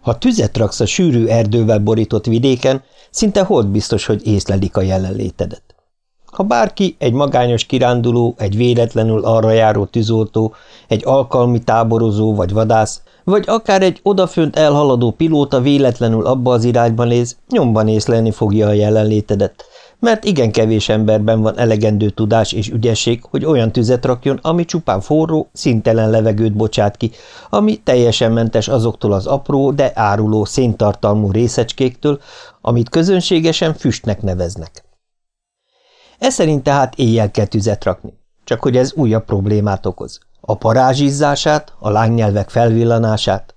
Ha tüzet raksz a sűrű erdővel borított vidéken, szinte hold biztos, hogy észlelik a jelenlétedet. Ha bárki, egy magányos kiránduló, egy véletlenül arra járó tűzoltó, egy alkalmi táborozó vagy vadász, vagy akár egy odafönt elhaladó pilóta véletlenül abba az irányba néz, nyomban észlelni fogja a jelenlétedet, mert igen kevés emberben van elegendő tudás és ügyesség, hogy olyan tüzet rakjon, ami csupán forró, szintelen levegőt bocsát ki, ami teljesen mentes azoktól az apró, de áruló széntartalmú részecskéktől, amit közönségesen füstnek neveznek. Ez szerint tehát éjjel kell tüzet rakni, csak hogy ez újabb problémát okoz. A parázsizzását, a lángnyelvek felvillanását,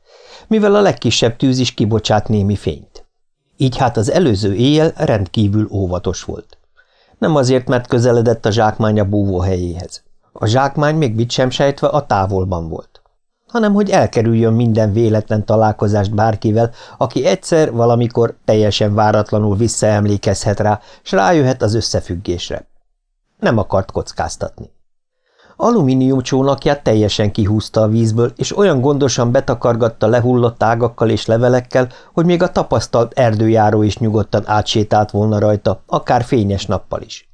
mivel a legkisebb tűz is kibocsát némi fényt. Így hát az előző éjjel rendkívül óvatos volt. Nem azért, mert közeledett a zsákmány a búvó helyéhez. A zsákmány még mit sem sejtve a távolban volt hanem hogy elkerüljön minden véletlen találkozást bárkivel, aki egyszer valamikor teljesen váratlanul visszaemlékezhet rá, s rájöhet az összefüggésre. Nem akart kockáztatni. Alumínium csónakját teljesen kihúzta a vízből, és olyan gondosan betakargatta lehullott ágakkal és levelekkel, hogy még a tapasztalt erdőjáró is nyugodtan átsétált volna rajta, akár fényes nappal is.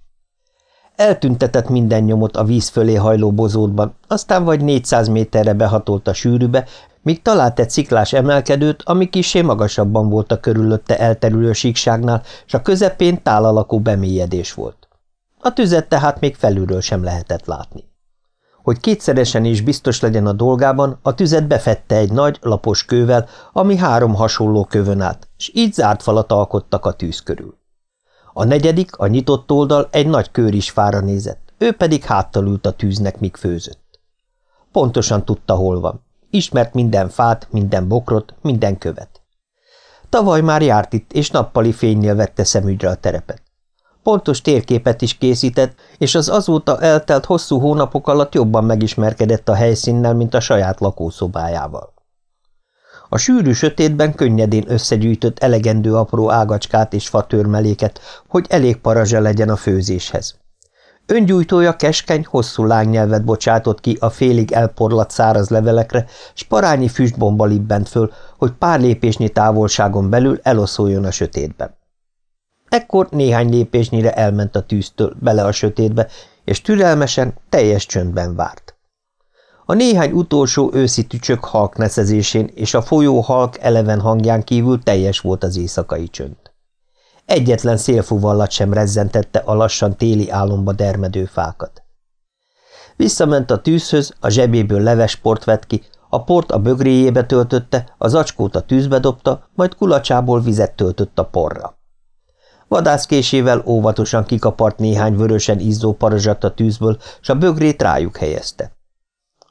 Eltüntetett minden nyomot a víz fölé hajló bozótban, aztán vagy 400 méterre behatolt a sűrűbe, míg talált egy sziklás emelkedőt, ami kisé magasabban volt a körülötte elterülő síkságnál, és a közepén tálalakú bemélyedés volt. A tüzet tehát még felülről sem lehetett látni. Hogy kétszeresen is biztos legyen a dolgában, a tüzet befette egy nagy, lapos kővel, ami három hasonló kövön állt, és így zárt falat alkottak a tűz körül. A negyedik, a nyitott oldal egy nagy kör is fára nézett, ő pedig háttal ült a tűznek, míg főzött. Pontosan tudta, hol van. Ismert minden fát, minden bokrot, minden követ. Tavaly már járt itt, és nappali fénynél vette szemügyre a terepet. Pontos térképet is készített, és az azóta eltelt hosszú hónapok alatt jobban megismerkedett a helyszínnel, mint a saját lakószobájával. A sűrű sötétben könnyedén összegyűjtött elegendő apró ágacskát és fatörmeléket, hogy elég parazsa legyen a főzéshez. Öngyújtója keskeny, hosszú lángnyelvet bocsátott ki a félig elporlat száraz levelekre, s parányi füstbomba libbent föl, hogy pár lépésnyi távolságon belül eloszoljon a sötétben. Ekkor néhány lépésnyire elment a tűztől bele a sötétbe, és türelmesen, teljes csöndben várt. A néhány utolsó őszi tücsök halk neszezésén és a folyó halk eleven hangján kívül teljes volt az éjszakai csönd. Egyetlen szélfuvallat sem rezzentette a lassan téli álomba dermedő fákat. Visszament a tűzhöz, a zsebéből leves port vett ki, a port a bögréjébe töltötte, az acskót a tűzbe dobta, majd kulacsából vizet töltött a porra. Vadászkésével óvatosan kikapart néhány vörösen izzó parazsat a tűzből, s a bögrét rájuk helyezte.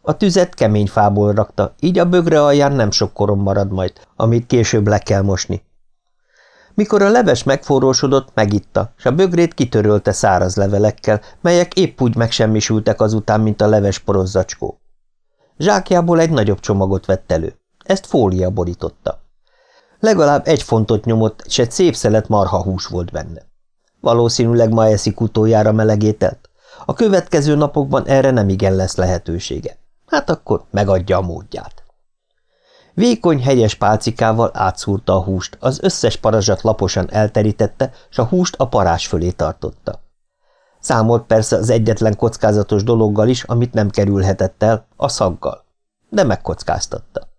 A tüzet kemény fából rakta, így a bögre alján nem sok korom marad majd, amit később le kell mosni. Mikor a leves megforrósodott, megitta, s a bögrét kitörölte száraz levelekkel, melyek épp úgy megsemmisültek azután, mint a leves porozzacskó. Zsákjából egy nagyobb csomagot vett elő. Ezt fólia borította. Legalább egy fontot nyomott, és egy szép szelet marha hús volt benne. Valószínűleg ma eszik utoljára melegételt. A következő napokban erre nem igen lesz lehetősége. Hát akkor megadja a módját. Vékony, hegyes pálcikával átszúrta a húst, az összes parazsat laposan elterítette, s a húst a parás fölé tartotta. Számolt persze az egyetlen kockázatos dologgal is, amit nem kerülhetett el, a szaggal. De megkockáztatta.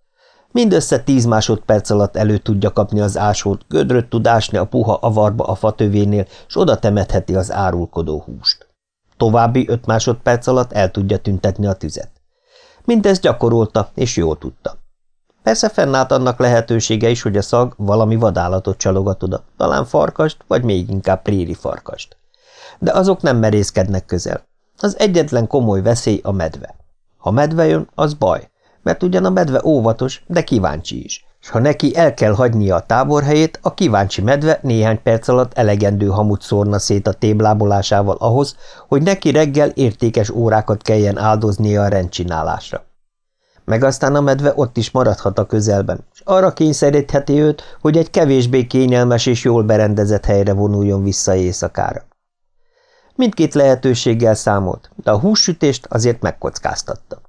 Mindössze tíz másodperc alatt elő tudja kapni az ásót, gödröt tud ásni a puha avarba a fatövénél, s oda temetheti az árulkodó húst. További öt másodperc alatt el tudja tüntetni a tüzet. Mindezt gyakorolta, és jól tudta. Persze fennállt annak lehetősége is, hogy a szag valami vadállatot csalogat oda, talán farkast, vagy még inkább préri farkast. De azok nem merészkednek közel. Az egyetlen komoly veszély a medve. Ha medve jön, az baj, mert ugyan a medve óvatos, de kíváncsi is, és ha neki el kell hagynia a táborhelyét, a kíváncsi medve néhány perc alatt elegendő hamut szórna szét a téblábolásával ahhoz, hogy neki reggel értékes órákat kelljen áldoznia a rendcsinálásra. Meg aztán a medve ott is maradhat a közelben, és arra kényszerítheti őt, hogy egy kevésbé kényelmes és jól berendezett helyre vonuljon vissza éjszakára. Mindkét lehetőséggel számolt, de a hússütést azért megkockáztatta.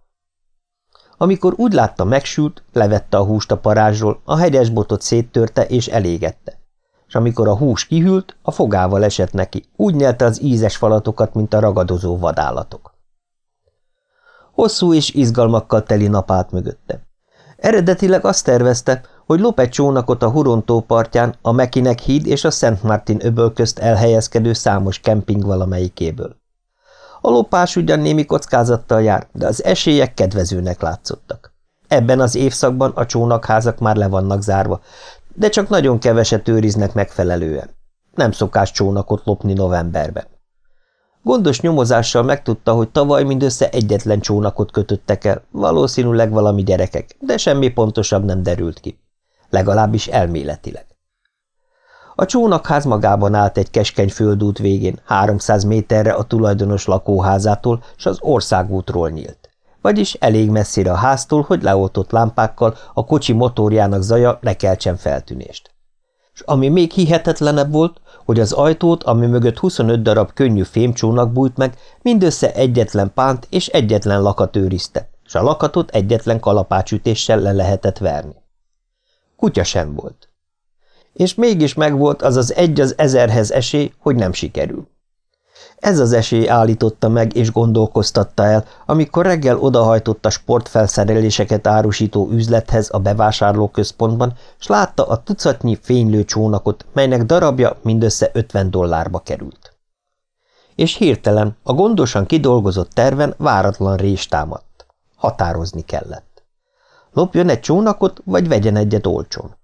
Amikor úgy látta megsült, levette a húst a parázsról, a hegyes botot széttörte és elégette. És amikor a hús kihűlt, a fogával esett neki, úgy nyelte az ízes falatokat, mint a ragadozó vadállatok. Hosszú és izgalmakkal teli nap állt mögötte. Eredetileg azt tervezte, hogy lop egy csónakot a Hurontó partján, a Mekinek híd és a Szent Martin öböl közt elhelyezkedő számos kemping valamelyikéből. A lopás ugyan némi kockázattal jár, de az esélyek kedvezőnek látszottak. Ebben az évszakban a csónakházak már le vannak zárva, de csak nagyon keveset őriznek megfelelően. Nem szokás csónakot lopni novemberben. Gondos nyomozással megtudta, hogy tavaly mindössze egyetlen csónakot kötöttek el, valószínűleg valami gyerekek, de semmi pontosabb nem derült ki. Legalábbis elméletileg. A csónakház magában állt egy keskeny földút végén, 300 méterre a tulajdonos lakóházától, s az országútról nyílt. Vagyis elég messzire a háztól, hogy leoltott lámpákkal a kocsi motorjának zaja ne keltsen feltűnést. És ami még hihetetlenebb volt, hogy az ajtót, ami mögött 25 darab könnyű fémcsónak bújt meg, mindössze egyetlen pánt és egyetlen lakat őrizte, és a lakatot egyetlen kalapácsütéssel le lehetett verni. Kutya sem volt. És mégis megvolt az az egy az ezerhez esély, hogy nem sikerül. Ez az esély állította meg és gondolkoztatta el, amikor reggel odahajtott a sportfelszereléseket árusító üzlethez a bevásárlóközpontban, s látta a tucatnyi fénylő csónakot, melynek darabja mindössze 50 dollárba került. És hirtelen a gondosan kidolgozott terven váratlan rés támadt. Határozni kellett. Lopjon egy csónakot, vagy vegyen egyet olcsón.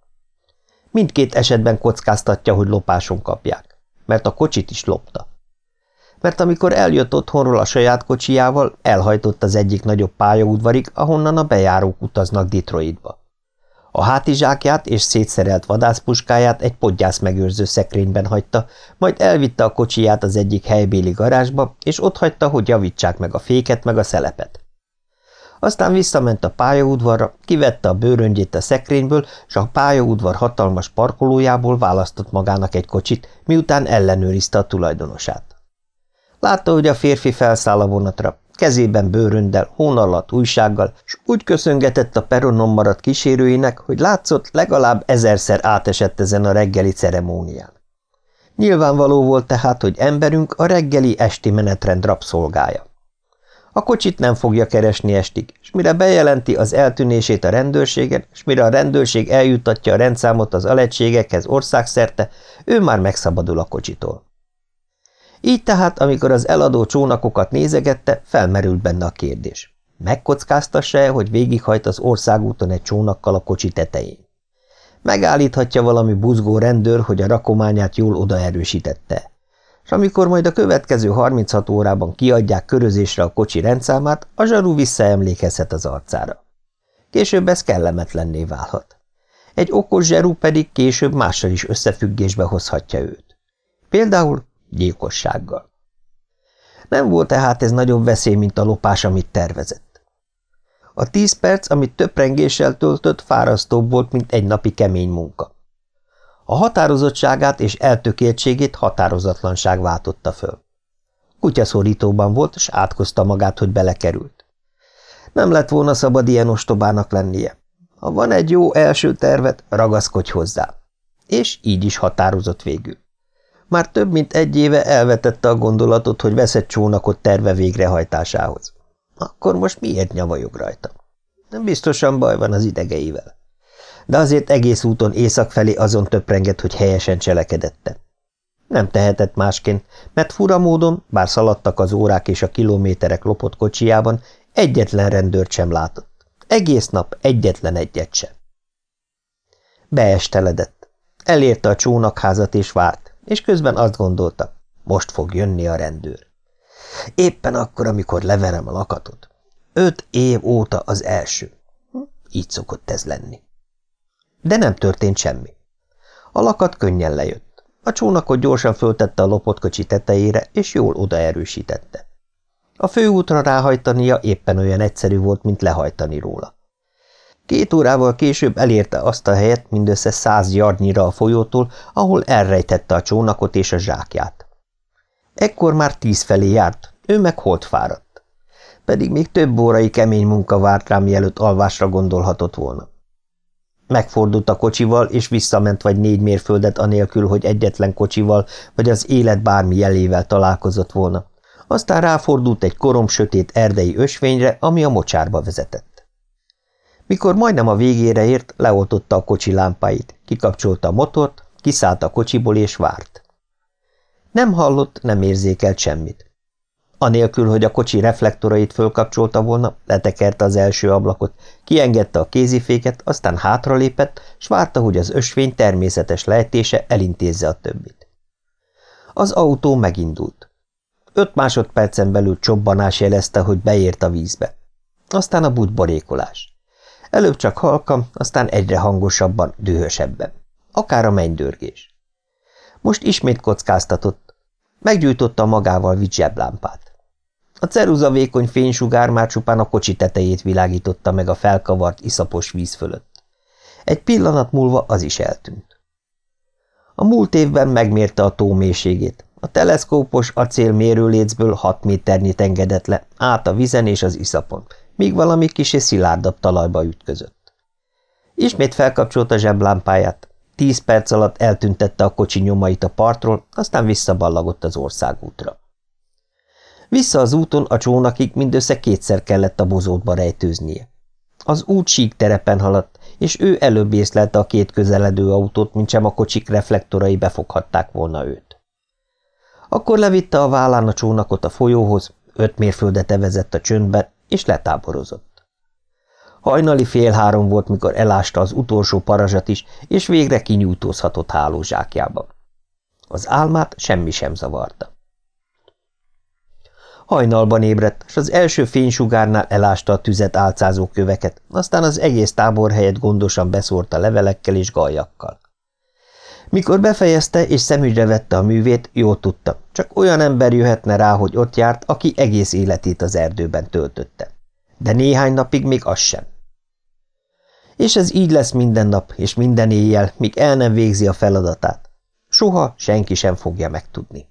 Mindkét esetben kockáztatja, hogy lopáson kapják, mert a kocsit is lopta mert amikor eljött otthonról a saját kocsijával, elhajtott az egyik nagyobb pályaudvarig, ahonnan a bejárók utaznak Detroitba. A hátizsákját és szétszerelt vadászpuskáját egy podgyász megőrző szekrényben hagyta, majd elvitte a kocsiját az egyik helybéli garázsba, és ott hagyta, hogy javítsák meg a féket meg a szelepet. Aztán visszament a pályaudvarra, kivette a bőröngyét a szekrényből, és a pályaudvar hatalmas parkolójából választott magának egy kocsit, miután ellenőrizte a tulajdonosát. Látta, hogy a férfi felszáll a vonatra, kezében bőröndel, hónallat, újsággal, s úgy köszöngetett a peronon maradt kísérőinek, hogy látszott, legalább ezerszer átesett ezen a reggeli ceremónián. Nyilvánvaló volt tehát, hogy emberünk a reggeli esti menetrend rabszolgája. A kocsit nem fogja keresni estig, és mire bejelenti az eltűnését a rendőrségen, és mire a rendőrség eljutatja a rendszámot az alegységekhez országszerte, ő már megszabadul a kocsitól. Így tehát, amikor az eladó csónakokat nézegette, felmerült benne a kérdés. Megkockáztassa-e, hogy végighajt az országúton egy csónakkal a kocsi tetején? Megállíthatja valami buzgó rendőr, hogy a rakományát jól odaerősítette. És amikor majd a következő 36 órában kiadják körözésre a kocsi rendszámát, a zsaru visszaemlékezhet az arcára. Később ez kellemetlenné válhat. Egy okos zserú pedig később mással is összefüggésbe hozhatja őt. Például gyilkossággal. Nem volt tehát ez nagyobb veszély, mint a lopás, amit tervezett. A tíz perc, amit töprengéssel töltött, fárasztóbb volt, mint egy napi kemény munka. A határozottságát és eltökéltségét határozatlanság váltotta föl. Kutyaszorítóban volt, és átkozta magát, hogy belekerült. Nem lett volna szabad ilyen ostobának lennie. Ha van egy jó első tervet, ragaszkodj hozzá. És így is határozott végül. Már több mint egy éve elvetette a gondolatot, hogy vesz egy csónakot terve végrehajtásához. Akkor most miért nyavajog rajta? Nem biztosan baj van az idegeivel. De azért egész úton észak felé azon töprengett, hogy helyesen cselekedette. Nem tehetett másként, mert fura módon, bár szaladtak az órák és a kilométerek lopott kocsijában, egyetlen rendőrt sem látott. Egész nap egyetlen egyet sem. Beesteledett. Elérte a csónakházat és várt és közben azt gondolta, most fog jönni a rendőr. Éppen akkor, amikor leverem a lakatot. Öt év óta az első. Hm, így szokott ez lenni. De nem történt semmi. A lakat könnyen lejött. A csónakot gyorsan föltette a lopott kocsi tetejére, és jól odaerősítette. A főútra ráhajtania éppen olyan egyszerű volt, mint lehajtani róla. Két órával később elérte azt a helyet mindössze száz yardnyira a folyótól, ahol elrejtette a csónakot és a zsákját. Ekkor már tíz felé járt, ő meg holt fáradt. Pedig még több órai kemény munka várt rám, mielőtt alvásra gondolhatott volna. Megfordult a kocsival, és visszament vagy négy mérföldet anélkül, hogy egyetlen kocsival vagy az élet bármi jelével találkozott volna. Aztán ráfordult egy korom sötét erdei ösvényre, ami a mocsárba vezetett. Mikor majdnem a végére ért, leoltotta a kocsi lámpáit, kikapcsolta a motort, kiszállt a kocsiból és várt. Nem hallott, nem érzékelt semmit. Anélkül, hogy a kocsi reflektorait fölkapcsolta volna, letekerte az első ablakot, kiengedte a kéziféket, aztán hátralépett, s várta, hogy az ösvény természetes lejtése elintézze a többit. Az autó megindult. Öt másodpercen belül csobbanás jelezte, hogy beért a vízbe. Aztán a butborékolás. Előbb csak halkam, aztán egyre hangosabban, dühösebben. Akár a mennydörgés. Most ismét kockáztatott. Meggyújtotta magával vitt zseblámpát. A ceruza vékony fénysugár már csupán a kocsi tetejét világította meg a felkavart, iszapos víz fölött. Egy pillanat múlva az is eltűnt. A múlt évben megmérte a tó mélységét. A teleszkópos acél mérőlécből hat méternyit engedett le, át a vizen és az iszapon, míg valami kis és szilárdabb talajba ütközött. Ismét felkapcsolta zseblámpáját, tíz perc alatt eltüntette a kocsi nyomait a partról, aztán visszaballagott az országútra. Vissza az úton a csónakig mindössze kétszer kellett a bozótba rejtőznie. Az út sík terepen haladt, és ő előbb észlelte a két közeledő autót, mint sem a kocsik reflektorai befoghatták volna őt. Akkor levitte a vállán a csónakot a folyóhoz, öt mérföldet evezett a csöndbe, és letáborozott. Hajnali fél három volt, mikor elásta az utolsó parazsat is, és végre kinyújtózhatott hálózsákjába. Az álmát semmi sem zavarta. Hajnalban ébredt, és az első fénysugárnál elásta a tüzet álcázó köveket, aztán az egész tábor helyett gondosan beszórta levelekkel és galjakkal. Mikor befejezte és szemügyre vette a művét, jól tudta, csak olyan ember jöhetne rá, hogy ott járt, aki egész életét az erdőben töltötte. De néhány napig még az sem. És ez így lesz minden nap és minden éjjel, míg el nem végzi a feladatát. Soha senki sem fogja megtudni.